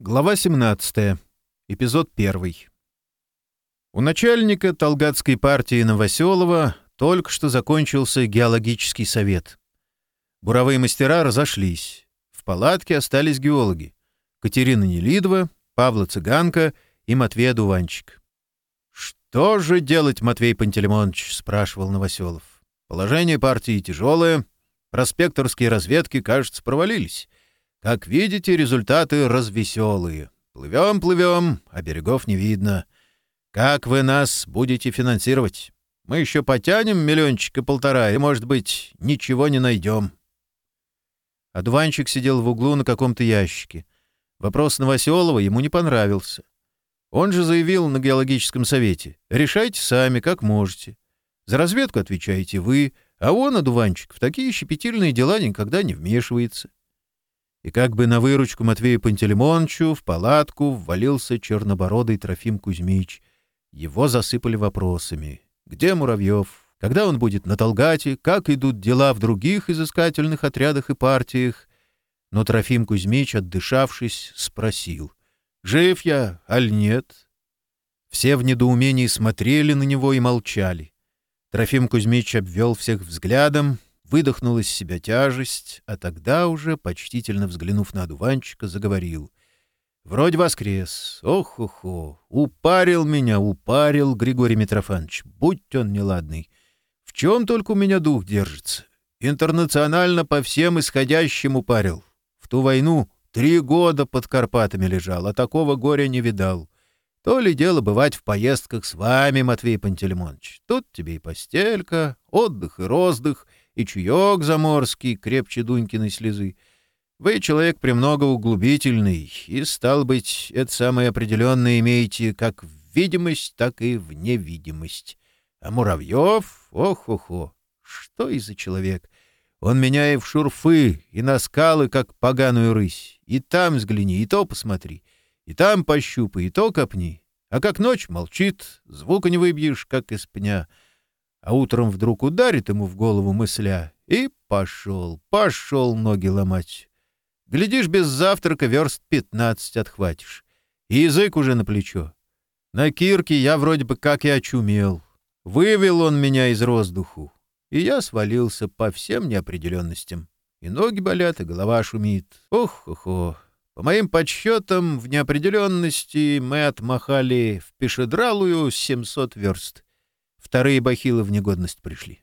Глава 17. Эпизод 1. У начальника Толгатской партии Новоселова только что закончился геологический совет. Буровые мастера разошлись. В палатке остались геологи. Катерина Нелидова, Павла Цыганка и Матвей Дуванчик. «Что же делать, Матвей Пантелеймонович?» — спрашивал Новоселов. «Положение партии тяжелое. Проспекторские разведки, кажется, провалились». Как видите, результаты развеселые. Плывем, плывем, а берегов не видно. Как вы нас будете финансировать? Мы еще потянем миллиончика полтора и, может быть, ничего не найдем. Адуванчик сидел в углу на каком-то ящике. Вопрос Новоселова ему не понравился. Он же заявил на геологическом совете. «Решайте сами, как можете. За разведку отвечаете вы, а он, одуванчик, в такие щепетильные дела никогда не вмешивается и как бы на выручку Матвею Пантелеймоновичу в палатку ввалился чернобородый Трофим Кузьмич. Его засыпали вопросами. Где Муравьев? Когда он будет на Толгате? Как идут дела в других изыскательных отрядах и партиях? Но Трофим Кузьмич, отдышавшись, спросил. «Жив я, аль нет?» Все в недоумении смотрели на него и молчали. Трофим Кузьмич обвел всех взглядом, выдохнул из себя тяжесть, а тогда уже, почтительно взглянув на дуванчика, заговорил. «Вроде воскрес. Ох-хо-хо! Упарил меня, упарил Григорий Митрофанович, будь он неладный. В чем только у меня дух держится? Интернационально по всем исходящим упарил. В ту войну три года под Карпатами лежал, а такого горя не видал». То ли дело бывать в поездках с вами, Матвей Пантелеймонович. Тут тебе и постелька, отдых и роздых — и чаек заморский, крепче Дунькиной слезы. Вы человек премного углубительный, и, стал быть, это самое определенное имеете как в видимость, так и в невидимость. А Муравьев, ох-охо, что и за человек! Он меня и в шурфы, и на скалы, как поганую рысь. И там взгляни, и то посмотри, и там пощупай, и то копни. а утром вдруг ударит ему в голову мысля и пошел, пошел ноги ломать. Глядишь, без завтрака верст 15 отхватишь. И язык уже на плечо. На кирке я вроде бы как и очумел. Вывел он меня из воздуху, и я свалился по всем неопределенностям. И ноги болят, и голова шумит. Ох-хо-хо. По моим подсчетам, в неопределенности мы отмахали в пешедралую 700 верст. Вторые бахилы в негодность пришли.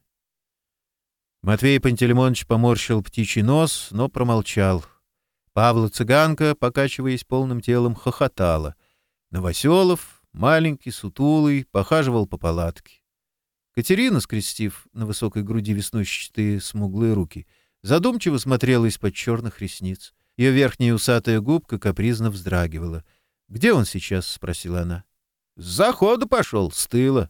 Матвей Пантелеймонович поморщил птичий нос, но промолчал. Павла Цыганка, покачиваясь полным телом, хохотала. Новоселов, маленький, сутулый, похаживал по палатке. Катерина, скрестив на высокой груди веснущатые смуглые руки, задумчиво смотрела из-под черных ресниц. Ее верхняя усатая губка капризно вздрагивала. «Где он сейчас?» — спросила она. «С захода пошел, с тыла».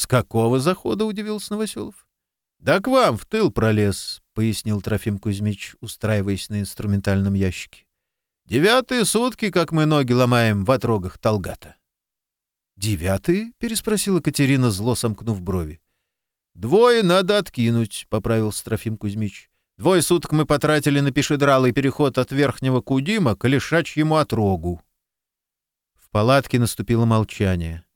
— С какого захода? — удивился Новоселов. — Да к вам в тыл пролез, — пояснил Трофим Кузьмич, устраиваясь на инструментальном ящике. — Девятые сутки, как мы ноги ломаем в отрогах Талгата. — Девятые? — переспросила Катерина, зло сомкнув брови. — Двое надо откинуть, — поправил Трофим Кузьмич. — Двое суток мы потратили на пешедралый переход от Верхнего Кудима к Лишачьему отрогу. В палатке наступило молчание. —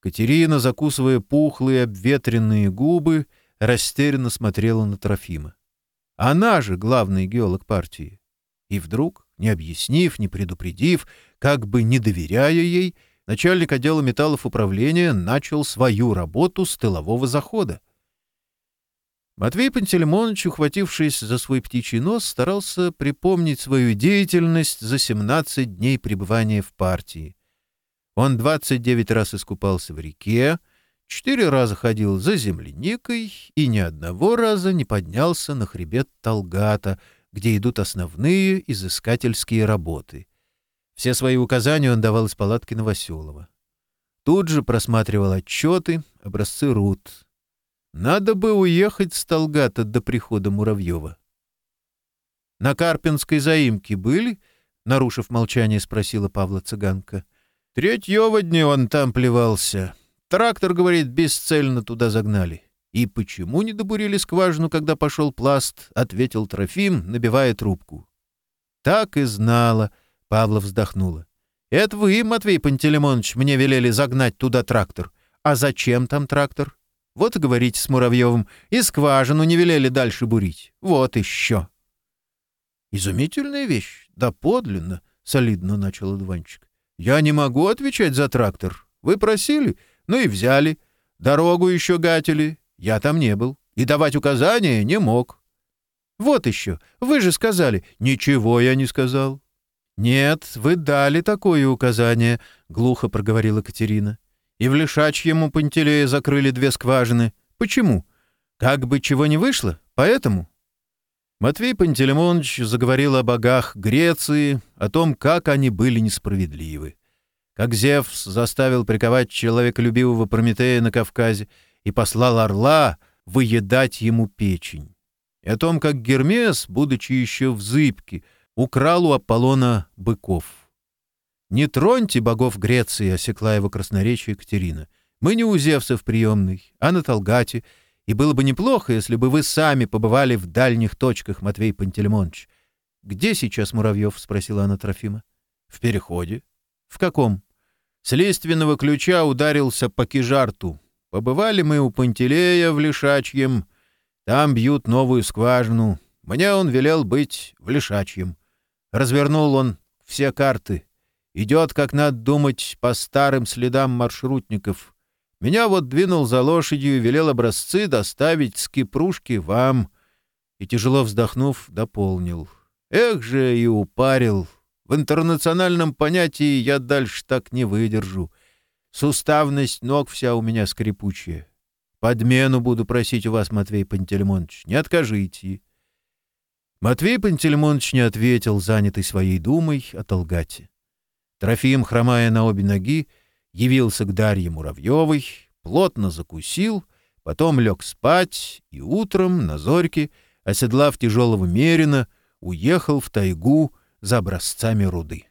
Катерина, закусывая пухлые обветренные губы, растерянно смотрела на Трофима. Она же главный геолог партии. И вдруг, не объяснив, не предупредив, как бы не доверяя ей, начальник отдела металлов управления начал свою работу с тылового захода. Матвей Пантелеймонович, ухватившись за свой птичий нос, старался припомнить свою деятельность за 17 дней пребывания в партии. Он 29 раз искупался в реке, четыре раза ходил за земляникой и ни одного раза не поднялся на хребет Толгата, где идут основные изыскательские работы. Все свои указания он давал из палатки Новоселова. Тут же просматривал отчеты, образцы руд. Надо бы уехать с Толгата до прихода Муравьева. — На Карпинской заимке были? — нарушив молчание, спросила Павла Цыганка. Третьего он там плевался. Трактор, говорит, бесцельно туда загнали. И почему не добурили скважину, когда пошел пласт, ответил Трофим, набивая трубку. Так и знала, Павла вздохнула. Это вы, Матвей Пантелеймонович, мне велели загнать туда трактор. А зачем там трактор? Вот и говорите с Муравьевым, и скважину не велели дальше бурить. Вот еще. Изумительная вещь, да подлинно, солидно начал Иванчик. Я не могу отвечать за трактор. Вы просили, ну и взяли. Дорогу еще гатили. Я там не был. И давать указания не мог. Вот еще. Вы же сказали. Ничего я не сказал. «Нет, вы дали такое указание», — глухо проговорила Катерина. «И в Лишачьему Пантелея закрыли две скважины. Почему? Как бы чего не вышло, поэтому...» Матвей Пантелеймонович заговорил о богах Греции, о том, как они были несправедливы. Как Зевс заставил приковать человеколюбивого Прометея на Кавказе и послал орла выедать ему печень. И о том, как Гермес, будучи еще в зыбке, украл у Аполлона быков. «Не троньте богов Греции», — осекла его красноречие Екатерина. «Мы не у Зевса в приемной, а на Толгате. И было бы неплохо, если бы вы сами побывали в дальних точках, Матвей Пантелеймонович. — Где сейчас Муравьев? — спросила она Трофима. — В переходе. — В каком? — С лиственного ключа ударился по кижарту. Побывали мы у Пантелея в Лишачьем. Там бьют новую скважину. Мне он велел быть в Лишачьем. Развернул он все карты. Идет, как надо думать, по старым следам маршрутников. Меня вот двинул за лошадью и велел образцы доставить с Кипрушки вам. И, тяжело вздохнув, дополнил. Эх же и упарил. В интернациональном понятии я дальше так не выдержу. Суставность ног вся у меня скрипучая. Подмену буду просить у вас, Матвей Пантелеймонович. Не откажите. Матвей Пантелеймонович не ответил, занятый своей думой о Толгате. Трофим, хромая на обе ноги, — явился к Дарье Муравьевой, плотно закусил, потом лег спать и утром на зорьке, оседлав тяжелого мерина, уехал в тайгу за образцами руды.